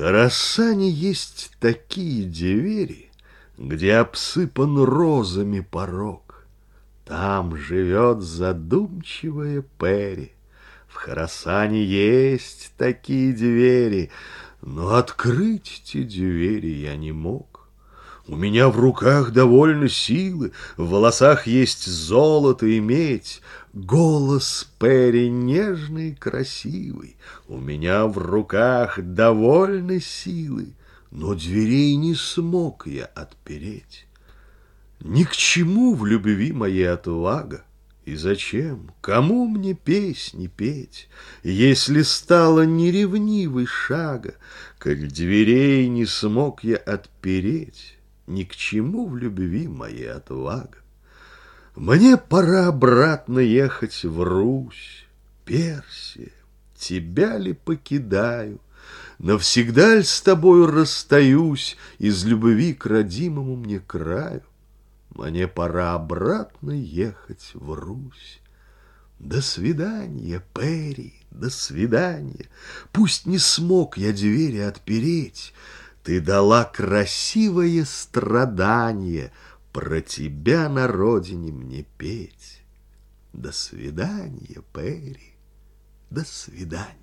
Хорасане есть такие двери, Где обсыпан розами порог. Там живет задумчивая Перри. В Хорасане есть такие двери, Но открыть те двери я не мог. У меня в руках довольно силы, В волосах есть золото и медь, Голос Перри нежный и красивый, У меня в руках довольно силы, Но дверей не смог я отпереть. Ни к чему в любви моей отвага, И зачем, кому мне песни петь, Если стало неревнивой шага, Как дверей не смог я отпереть, Ни к чему в любви моей отвага. Мне пора обратно ехать в Русь, Персия, тебя ли покидаю, Навсегда ль с тобою расстаюсь Из любви к родимому мне краю? Мне пора обратно ехать в Русь. До свидания, Перри, до свидания. Пусть не смог я двери отпереть, Ты дала красивое страдание — про тебя на родине мне петь. До свидания, Перри, до свидания.